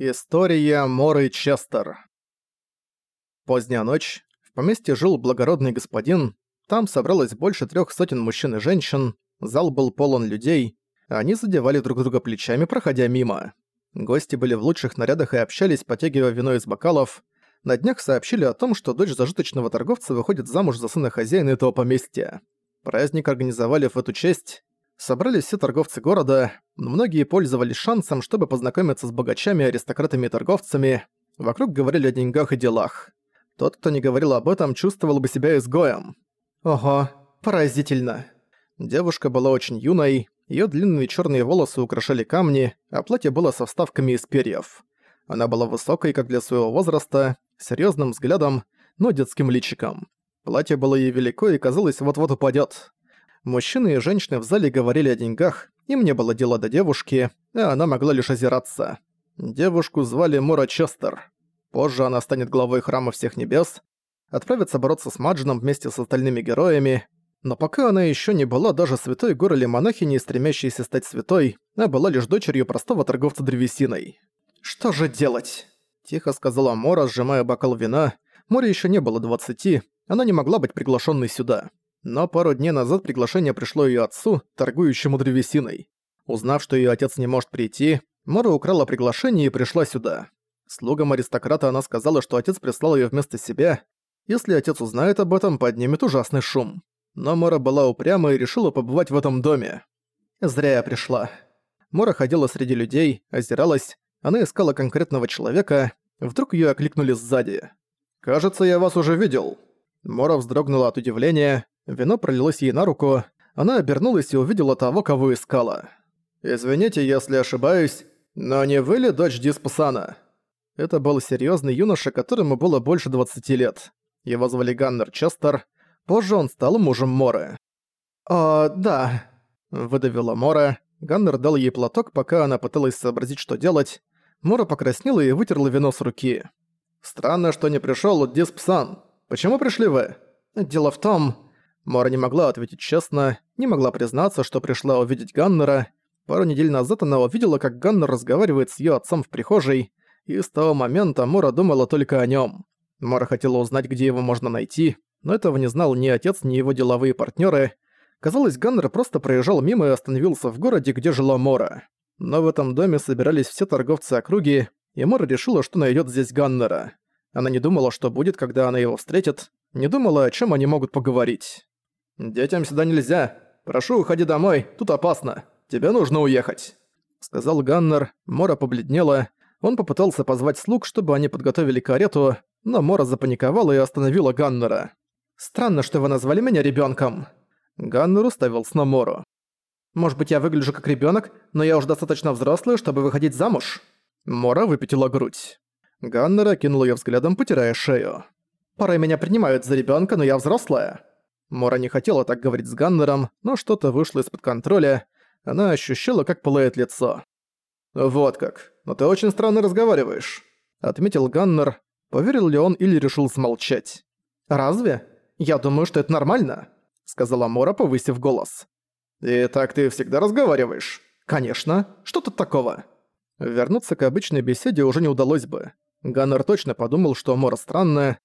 История Моры Честер Поздняя ночь. В поместье жил благородный господин. Там собралось больше трех сотен мужчин и женщин. Зал был полон людей. Они задевали друг друга плечами, проходя мимо. Гости были в лучших нарядах и общались, потягивая вино из бокалов. На днях сообщили о том, что дочь зажиточного торговца выходит замуж за сына хозяина этого поместья. Праздник организовали в эту честь. Собрались все торговцы города, но многие пользовались шансом, чтобы познакомиться с богачами, аристократами и торговцами. Вокруг говорили о деньгах и делах. Тот, кто не говорил об этом, чувствовал бы себя изгоем. Ого, поразительно. Девушка была очень юной, ее длинные черные волосы украшали камни, а платье было со вставками из перьев. Она была высокой, как для своего возраста, серьезным взглядом, но детским личиком. Платье было ей велико и казалось вот-вот упадет. Мужчины и женщины в зале говорили о деньгах, им не было дела до девушки, а она могла лишь озираться. Девушку звали Мора Честер. Позже она станет главой Храма Всех Небес, отправится бороться с Маджином вместе с остальными героями, но пока она еще не была даже святой горы или монахиней, стремящейся стать святой, а была лишь дочерью простого торговца древесиной. «Что же делать?» – тихо сказала Мора, сжимая бокал вина. Море еще не было двадцати, она не могла быть приглашенной сюда. Но пару дней назад приглашение пришло ее отцу, торгующему древесиной. Узнав, что ее отец не может прийти, Мора украла приглашение и пришла сюда. Слугам аристократа она сказала, что отец прислал ее вместо себя. Если отец узнает об этом, поднимет ужасный шум. Но Мора была упряма и решила побывать в этом доме. Зря я пришла. Мора ходила среди людей, озиралась, она искала конкретного человека, вдруг ее окликнули сзади. «Кажется, я вас уже видел». Мора вздрогнула от удивления, Вино пролилось ей на руку, она обернулась и увидела того, кого искала. «Извините, если ошибаюсь, но не вы ли дочь Диспусана?» Это был серьезный юноша, которому было больше 20 лет. Его звали Ганнер Честер, позже он стал мужем Моры. «О, да», — выдавила Мора. Ганнер дал ей платок, пока она пыталась сообразить, что делать. Мора покраснела и вытерла вино с руки. «Странно, что не пришёл Диспсан. Почему пришли вы?» «Дело в том...» Мора не могла ответить честно, не могла признаться, что пришла увидеть Ганнера. Пару недель назад она увидела, как Ганнер разговаривает с её отцом в прихожей, и с того момента Мора думала только о нём. Мора хотела узнать, где его можно найти, но этого не знал ни отец, ни его деловые партнёры. Казалось, Ганнер просто проезжал мимо и остановился в городе, где жила Мора. Но в этом доме собирались все торговцы округи, и Мора решила, что найдёт здесь Ганнера. Она не думала, что будет, когда она его встретит, не думала, о чём они могут поговорить. «Детям сюда нельзя. Прошу, уходи домой, тут опасно. Тебе нужно уехать», — сказал Ганнер. Мора побледнела. Он попытался позвать слуг, чтобы они подготовили карету, но Мора запаниковала и остановила Ганнера. «Странно, что вы назвали меня ребёнком». Ганнер уставился на Мору. «Может быть, я выгляжу как ребёнок, но я уже достаточно взрослая, чтобы выходить замуж?» Мора выпятила грудь. Ганнер окинул её взглядом, потирая шею. «Порой меня принимают за ребёнка, но я взрослая». Мора не хотела так говорить с Ганнером, но что-то вышло из-под контроля. Она ощущала, как пылает лицо. «Вот как. Но ты очень странно разговариваешь», — отметил Ганнер. Поверил ли он или решил смолчать. «Разве? Я думаю, что это нормально», — сказала Мора, повысив голос. «И так ты всегда разговариваешь?» «Конечно. Что тут такого?» Вернуться к обычной беседе уже не удалось бы. Ганнер точно подумал, что Мора странная.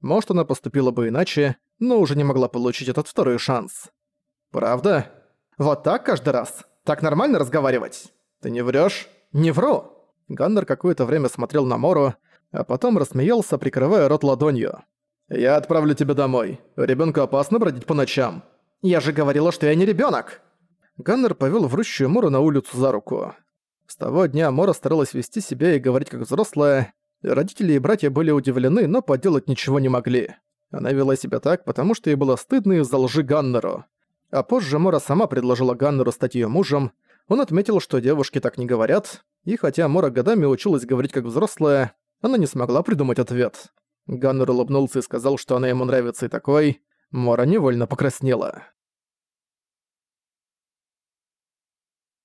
Может, она поступила бы иначе, но уже не могла получить этот второй шанс. «Правда? Вот так каждый раз? Так нормально разговаривать? Ты не врёшь?» «Не вру!» Ганнер какое-то время смотрел на Мору, а потом рассмеялся, прикрывая рот ладонью. «Я отправлю тебя домой. Ребёнку опасно бродить по ночам». «Я же говорила, что я не ребёнок!» Ганнер повёл врущую Мору на улицу за руку. С того дня Мора старалась вести себя и говорить как взрослая. Родители и братья были удивлены, но поделать ничего не могли. Она вела себя так, потому что ей было стыдно из-за лжи Ганнеру. А позже Мора сама предложила Ганнеру стать её мужем. Он отметил, что девушки так не говорят, и хотя Мора годами училась говорить как взрослая, она не смогла придумать ответ. Ганнер улыбнулся и сказал, что она ему нравится и такой. Мора невольно покраснела.